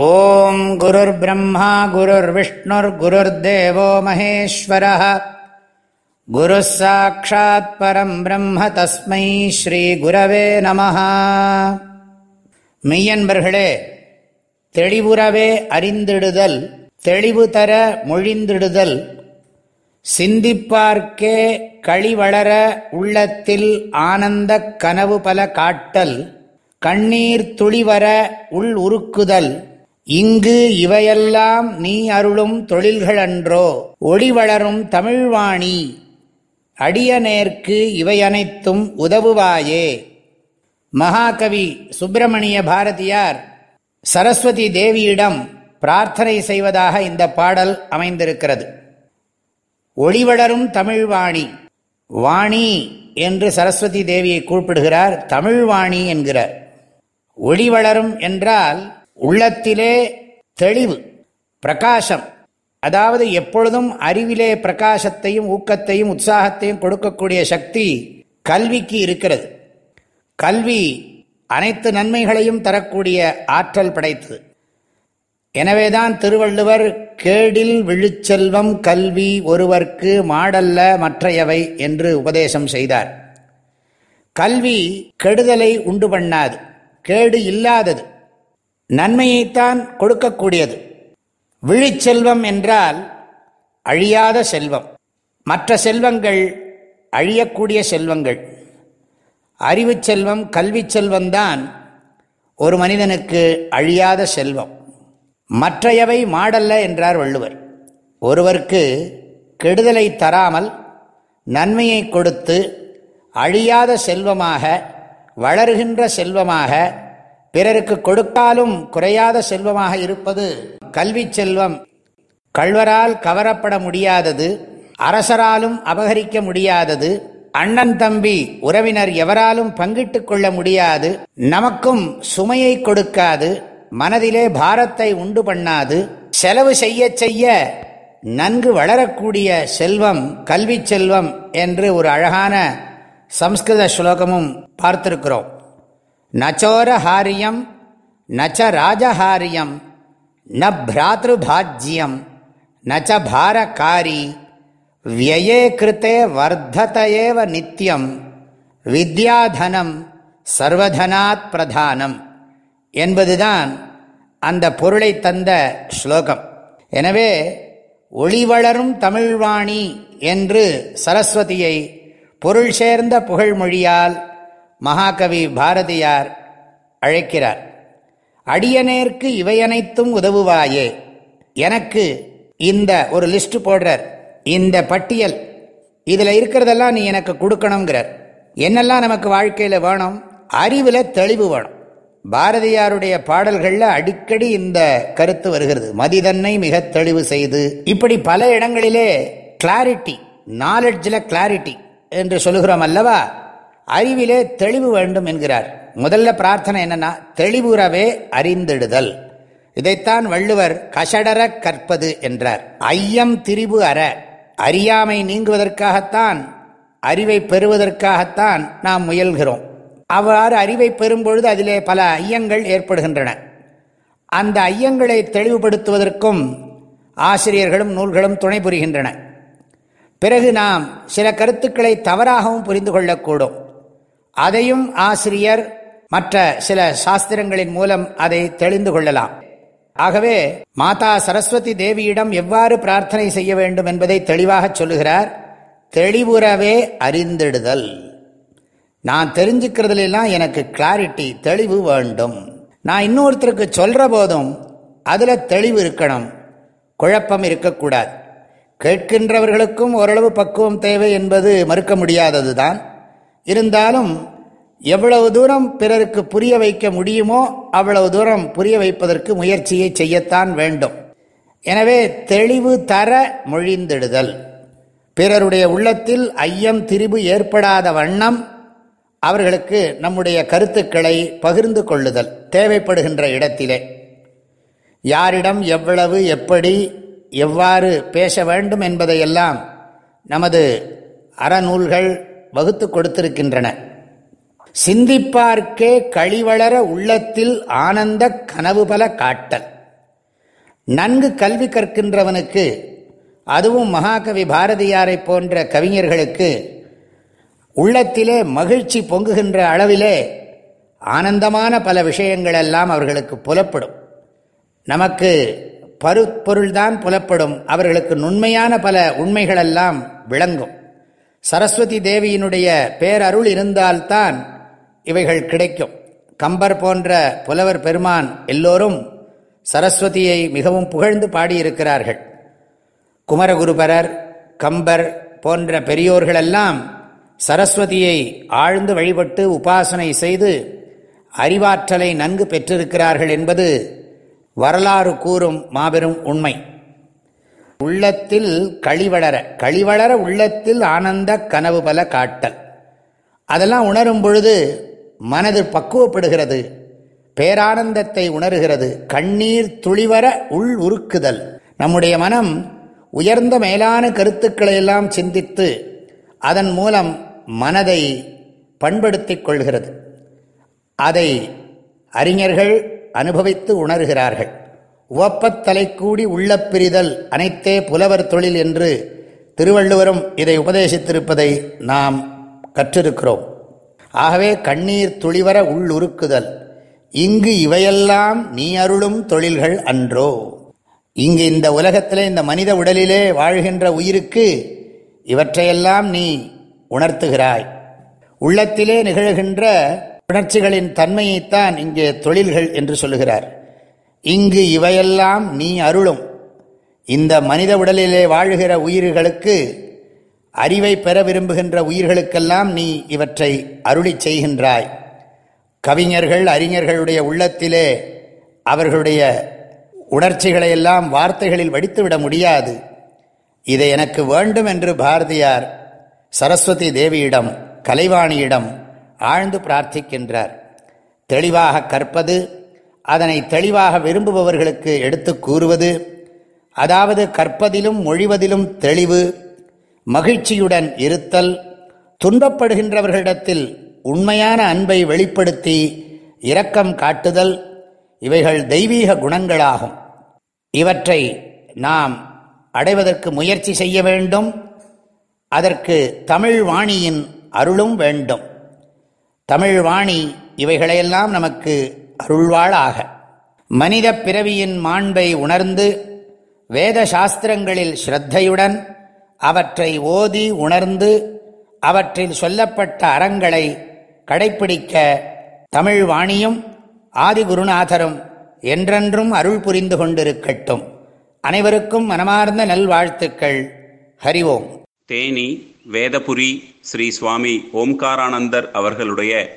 ஓம் குருர் பிரம்மா குருர் விஷ்ணுர் குருர் தேவோ மகேஸ்வர குரு சாட்சாத் பரம் பிரம்ம தஸ்மை ஸ்ரீ குரவே நம மெய்யன்பர்களே தெளிவுறவே அறிந்திடுதல் தெளிவு தர மொழிந்திடுதல் சிந்திப்பார்க்கே களிவளர உள்ளத்தில் ஆனந்த கனவு பல காட்டல் கண்ணீர் துளிவர உள் உருக்குதல் இங்கு இவையெல்லாம் நீ அருளும் தொழில்களன்றோ. ஒளி வளரும் தமிழ்வாணி. அடியநேர்க்கு இவையனைத்தும் உதவுவாயே. மகாகவி சுப்பிரமணிய பாரதியார் சரஸ்வதி தேவியிடம் பிரார்த்தனை செய்வதாக இந்த பாடல் அமைந்திருக்கிறது. ஒளிவளரும் தமிழ்வாணி. வாணி என்று சரஸ்வதி தேவியை கூப்பிடுகிறார் தமிழ்வாணி என்கிறார். ஒளிவளரும் என்றால் உள்ளத்திலே தெளிவு பிரகாசம். அதாவது எப்பொழுதும் அறிவிலே பிரகாசத்தையும் ஊக்கத்தையும் உற்சாகத்தையும் கொடுக்கக்கூடிய சக்தி கல்விக்கு இருக்கிறது. கல்வி அனைத்து நன்மைகளையும் தரக்கூடிய ஆற்றல் படைத்தது. எனவேதான் திருவள்ளுவர் கேடில் விழுச்செல்வம் கல்வி ஒருவர்க்கு மாடல்ல மற்றையவை என்று உபதேசம் செய்தார். கல்வி கெடுதலை உண்டு பண்ணாது கேடு இல்லாதது. நன்மையைத்தான் கொடுக்கக்கூடியது. விழிச்செல்வம் என்றால் அழியாத செல்வம். மற்ற செல்வங்கள் அழியக்கூடிய செல்வங்கள். அறிவு செல்வம் கல்வி செல்வம்தான் ஒரு மனிதனுக்கு அழியாத செல்வம். மற்றையவை மாடல்ல என்றார் வள்ளுவர். ஒருவருக்கு கெடுதலை தராமல் நன்மையை கொடுத்து அழியாத செல்வமாக வளர்கின்ற செல்வமாக பிறருக்கு கொடுத்தாலும் குறையாத செல்வமாக இருப்பது கல்வி செல்வம். கள்வரால் கவரப்பட முடியாதது அரசராலும் அபகரிக்க முடியாதது அண்ணன் தம்பி உறவினர் எவராலும் பங்கிட்டுக் கொள்ள முடியாது நமக்கும் சுமையை கொடுக்காது மனதிலே பாரத்தை உண்டு பண்ணாது செலவு செய்ய செய்ய நன்கு வளரக்கூடிய செல்வம் கல்வி செல்வம் என்று ஒரு அழகான சம்ஸ்கிருத ஸ்லோகமும் பார்த்திருக்கிறோம். நச்சோரஹாரியம் நச்ச ராஜஹாரியம் ந பிராத்திருபாஜ்யம் நச்ச பாரகாரி வியே கிருத்தே வர்த்ததையேவ நித்தியம் வித்யாதனம் சர்வதனாத் பிரதானம் என்பதுதான் அந்த பொருளை தந்த ஸ்லோகம். எனவே ஒளிவளரும் தமிழ்வாணி என்று சரஸ்வதியை பொருள் சேர்ந்த புகழ்மொழியால் மகாகவி பாரதியார் அழைக்கிறார். அடியனேற்கு இவையனைத்தும் உதவுவாயே. எனக்கு இந்த ஒரு லிஸ்ட் போடுறார். இந்த பட்டியல் இதில் இருக்கிறதெல்லாம் நீ எனக்கு கொடுக்கணுங்கிறார் என்னெல்லாம் நமக்கு வாழ்க்கையில் வேணும்? அறிவில் தெளிவு வேணும். பாரதியாருடைய பாடல்களில் அடிக்கடி இந்த கருத்து வருகிறது. மதிதன்னை மிக தெளிவு செய்து இப்படி பல இடங்களிலே கிளாரிட்டி நாலெட்ஜில் கிளாரிட்டி என்று சொல்லுகிறோம் அல்லவா? அறிவிலே தெளிவு வேண்டும் என்கிறார். முதல்ல பிரார்த்தனை என்னன்னா தெளிவுறவே அறிந்திடுதல். இதைத்தான் வள்ளுவர் கஷடர கற்பது என்றார். ஐயம் திரிபு அற அறியாமை நீங்குவதற்காகத்தான் அறிவை பெறுவதற்காகத்தான் நாம் முயல்கிறோம். அவ்வாறு அறிவை பெறும்பொழுது அதிலே பல ஐயங்கள் ஏற்படுகின்றன. அந்த ஐயங்களை தெளிவுபடுத்துவதற்கும் ஆசிரியர்களும் நூல்களும் துணை புரிகின்றன. பிறகு நாம் சில கருத்துக்களை தவறாகவும் புரிந்து கொள்ளக்கூடும். அதையும் ஆசிரியர் மற்ற சில சாஸ்திரங்களின் மூலம் அதை தெளிந்து கொள்ளலாம். ஆகவே மாதா சரஸ்வதி தேவியிடம் எவ்வாறு பிரார்த்தனை செய்ய வேண்டும் என்பதை தெளிவாக சொல்லுகிறார். தெளிவுறவே அறிந்திடுதல். நான் தெரிஞ்சுக்கிறதுலாம் எனக்கு கிளாரிட்டி தெளிவு வேண்டும். நான் இன்னொருத்தருக்கு சொல்கிற போதும் அதில் தெளிவு இருக்கணும். குழப்பம் இருக்கக்கூடாது. கேட்கின்றவர்களுக்கும் ஓரளவு பக்குவம் தேவை என்பது மறுக்க முடியாதது தான் இருந்தாலும் எவ்வளவு தூரம் பிறருக்கு புரிய வைக்க முடியுமோ அவ்வளவு தூரம் புரிய வைப்பதற்கு முயற்சியை செய்யத்தான் வேண்டும். எனவே தெளிவு தர மொழிந்திடுதல். பிறருடைய உள்ளத்தில் ஐயம் திரிபு ஏற்படாத வண்ணம் அவர்களுக்கு நம்முடைய கருத்துக்களை பகிர்ந்து கொள்ளுதல் தேவைப்படுகின்ற இடத்திலே. யாரிடம் எவ்வளவு எப்படி எவ்வாறு பேச வேண்டும் என்பதையெல்லாம் நமது அறநூல்கள் வகுத்து கொடுத்திருக்கின்றன. சிந்திப்பார்க்கே கழிவளர உள்ளத்தில் ஆனந்த கனவு பல காட்டல். நன்கு கல்வி கற்கின்றவனுக்கு அதுவும் மகாகவி பாரதியாரை போன்ற கவிஞர்களுக்கு உள்ளத்திலே மகிழ்ச்சி பொங்குகின்ற அளவிலே ஆனந்தமான பல விஷயங்கள் எல்லாம் அவர்களுக்கு புலப்படும். நமக்கு பருப்பொருள்தான் புலப்படும். அவர்களுக்கு நுண்மையான பல உண்மைகளெல்லாம் விளங்கும். சரஸ்வதி தேவியினுடைய பேரருள் இருந்தால்தான் இவைகள் கிடைக்கும். கம்பர் போன்ற புலவர் பெருமான் எல்லோரும் சரஸ்வதியை மிகவும் புகழ்ந்து பாடியிருக்கிறார்கள். குமரகுருபரர் கம்பர் போன்ற பெரியோர்களெல்லாம் சரஸ்வதியை ஆழ்ந்து வழிபட்டு உபாசனை செய்து அறிவாற்றலை நன்கு பெற்றிருக்கிறார்கள் என்பது வரலாறு கூறும் மாபெரும் உண்மை. உள்ளத்தில் கழிவளர கழிவளர உள்ளத்தில் ஆனந்த கனவு பல காட்டல். அதெல்லாம் உணரும் பொழுது மனது பக்குவப்படுகிறது பேரானந்தத்தை உணர்கிறது கண்ணீர் துளிவர உள் உருக்குதல். நம்முடைய மனம் உயர்ந்த மேலான கருத்துக்களை எல்லாம் சிந்தித்து அதன் மூலம் மனதை பண்படுத்திக் கொள்கிறது. அதை அறிஞர்கள் அனுபவித்து உணர்கிறார்கள். உவப்பத்தலை கூடி உள்ள பிரிதல் அனைத்தே புலவர் தொழில் என்று திருவள்ளுவரும் இதை உபதேசித்திருப்பதை நாம் கற்றிருக்கிறோம். ஆகவே கண்ணீர் துளிவர உள்ளுருக்குதல். இங்கு இவையெல்லாம் நீ அருளும் தொழில்கள் அன்றோ. இங்கு இந்த உலகத்திலே இந்த மனித உடலிலே வாழ்கின்ற உயிருக்கு இவற்றையெல்லாம் நீ உணர்த்துகிறாய். உள்ளத்திலே நிகழ்கின்ற உணர்ச்சிகளின் தன்மையைத்தான் இங்கே தொழில்கள் என்று சொல்லுகிறார். இங்கு இவையெல்லாம் நீ அருளும். இந்த மனித உடலிலே வாழ்கிற உயிர்களுக்கு அறிவை பெற விரும்புகின்ற உயிர்களுக்கெல்லாம் நீ இவற்றை அருளி செய்கின்றாய். கவிஞர்கள் அறிஞர்களுடைய உள்ளத்திலே அவர்களுடைய உணர்ச்சிகளை எல்லாம் வார்த்தைகளில் வடித்துவிட முடியாது. இதை எனக்கு வேண்டும் என்று பாரதியார் சரஸ்வதி தேவியிடம் கலைவாணியிடம் ஆழ்ந்து பிரார்த்திக்கின்றார். தெளிவாக கற்பது அதனை தெளிவாக விரும்புபவர்களுக்கு எடுத்து கூறுவது அதாவது கற்பதிலும் மொழிவதிலும் தெளிவு மகிழ்ச்சியுடன் இருத்தல் துன்பப்படுகின்றவர்களிடத்தில் உண்மையான அன்பை வெளிப்படுத்தி இரக்கம் காட்டுதல் இவைகள் தெய்வீக குணங்களாகும். இவற்றை நாம் அடைவதற்கு முயற்சி செய்ய வேண்டும். அதற்கு தமிழ் வாணியின் அருளும் வேண்டும். தமிழ் வாணி இவைகளையெல்லாம் நமக்கு அருள்வாளாக. மனித பிறவியின் மாண்பை உணர்ந்து வேத சாஸ்திரங்களில் ஸ்ரத்தையுடன் அவற்றை ஓதி உணர்ந்து அவற்றில் சொல்லப்பட்ட அறங்களை கடைப்பிடிக்க தமிழ் வாணியும் ஆதிகுருநாதரும் என்றென்றும் அருள் புரிந்து கொண்டிருக்கட்டும். அனைவருக்கும் மனமார்ந்த நல்வாழ்த்துக்கள். ஹரிவோம் தேனி வேதபுரி ஸ்ரீ சுவாமி ஓம்காரானந்தர் அவர்களுடைய